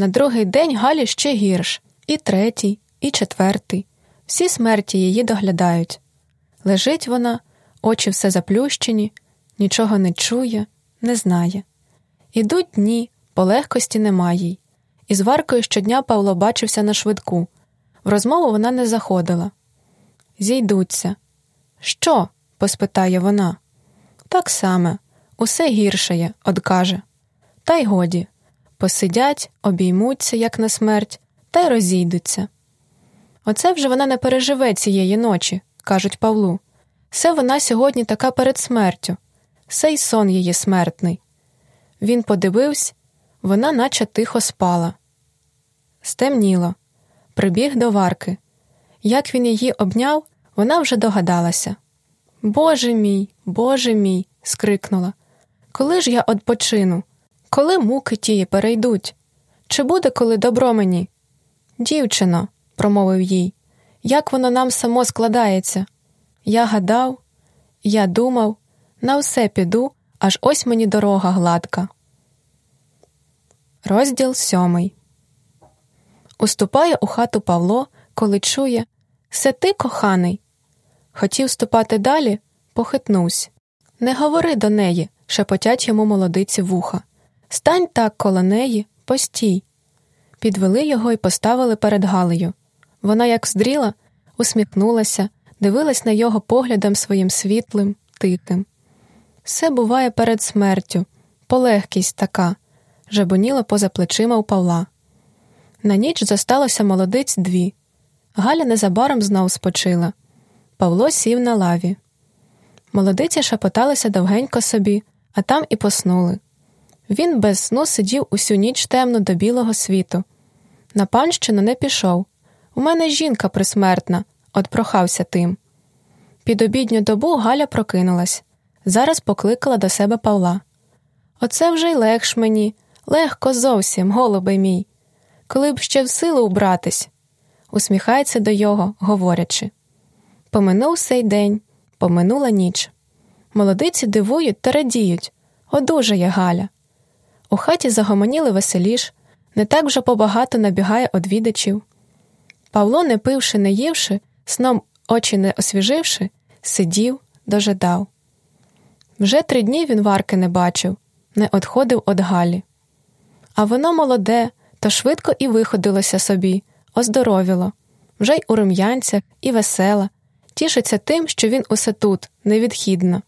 На другий день Галі ще гірш, і третій, і четвертий. Всі смерті її доглядають. Лежить вона, очі все заплющені, нічого не чує, не знає. Ідуть дні, полегкості немає їй. Із Варкою щодня Павло бачився на швидку. В розмову вона не заходила. Зійдуться. Що? поспитає вона. Так саме, усе гіршає, одкаже. Та й годі. Посидять, обіймуться, як на смерть, та й розійдуться. Оце вже вона не переживе цієї ночі, кажуть Павлу. Все вона сьогодні така перед смертю, сей сон її смертний. Він подивився, вона наче тихо спала. Стемніло, прибіг до варки. Як він її обняв, вона вже догадалася. Боже мій, Боже мій. скрикнула. Коли ж я odpoчину? Коли муки тії перейдуть? Чи буде коли добро мені? Дівчино, промовив їй, як воно нам само складається. Я гадав, я думав, на все піду, аж ось мені дорога гладка. Розділ сьомий. Уступає у хату Павло, коли чує Се ти, коханий. Хотів ступати далі, похитнувся. Не говори до неї, шепотять йому молодиці вуха. Стань так коло неї, постій. Підвели його і поставили перед Галею. Вона, як здріла, усміхнулася, дивилась на його поглядом своїм світлим, тихим. Все буває перед смертю, полегкість така, жабоніла поза плечима у Павла. На ніч зосталося молодиць дві. Галя незабаром знов спочила. Павло сів на лаві. Молодиці шепоталися довгенько собі, а там і поснули. Він без сну сидів усю ніч темно до білого світу. На панщину не пішов. У мене жінка присмертна, от прохався тим. Під обідню добу Галя прокинулась. Зараз покликала до себе Павла. Оце вже й легш мені, легко зовсім, голубе мій. Коли б ще в силу убратись, усміхається до його, говорячи. Поминув сей день, поминула ніч. Молодиці дивують та радіють. Одужає Галя. У хаті загомоніли веселіш, не так вже побагато набігає одвідачів. Павло, не пивши, не ївши, сном очі не освіживши, сидів, дожидав. Вже три дні він варки не бачив, не одходив од Галі. А воно молоде, то швидко і виходилося собі, оздоровіло, вже й у рум'янцях, і весела, тішиться тим, що він усе тут, невідхідно.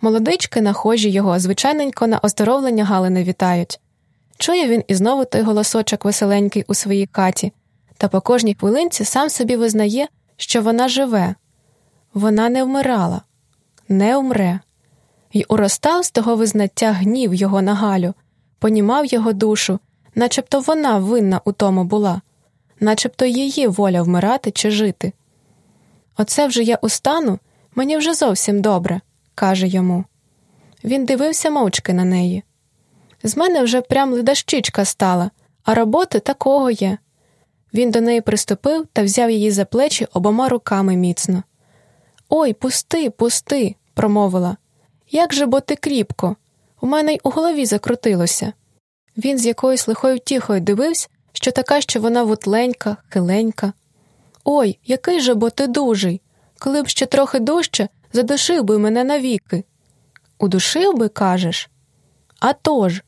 Молодички нахожі його, звичайненько на оздоровлення Галини вітають. Чує він і знову той голосочок веселенький у своїй хаті, та по кожній хвилинці сам собі визнає, що вона живе. Вона не вмирала, не умре. І уростав з того визнаття гнів його на Галю, понімав його душу, начебто вона винна у тому була, начебто її воля вмирати чи жити. Оце вже я устану, мені вже зовсім добре, каже йому. Він дивився мовчки на неї. З мене вже прям ледащичка стала, а роботи такого є. Він до неї приступив та взяв її за плечі обома руками міцно. Ой, пусти, пусти, промовила. Як же бо ти кріпко? У мене й у голові закрутилося. Він з якоюсь лихою втіхою дивився, що така, що вона вутленька, хиленька. Ой, який же бо ти дужий. Коли б ще трохи дужче, задушив би мене навіки. Удушив би, кажеш? «А тож!»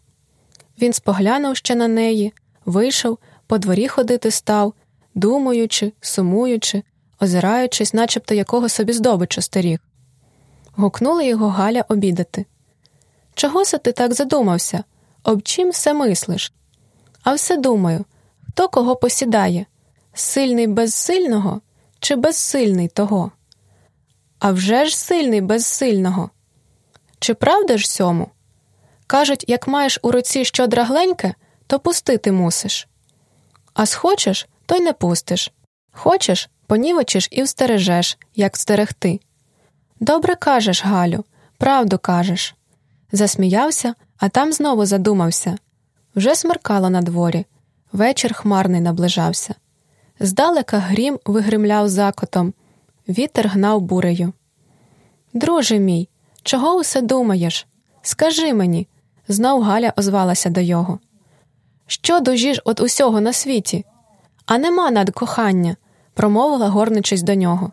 Він споглянув ще на неї, вийшов, по дворі ходити став, думаючи, сумуючи, озираючись, начебто якого собі здобичу старіг. Гукнула його Галя обідати. Чого се ти так задумався? Об чим все мислиш? А все думаю, хто кого посідає сильний без сильного чи безсильний того? А вже ж сильний без сильного. Чи правда ж сьому? Кажуть, як маєш у руці що драгленьке, то пустити мусиш. А схочеш, то й не пустиш. Хочеш, понівечиш і встережеш, як стерегти. Добре кажеш, Галю, правду кажеш. Засміявся, а там знову задумався. Вже смеркало на дворі, вечір хмарний наближався. Здалека грім вигримляв закотом, вітер гнав бурею. Друже мій, чого усе думаєш? Скажи мені, знов Галя озвалася до його. Що дужіш от усього на світі? А нема над кохання, промовила горничись до нього.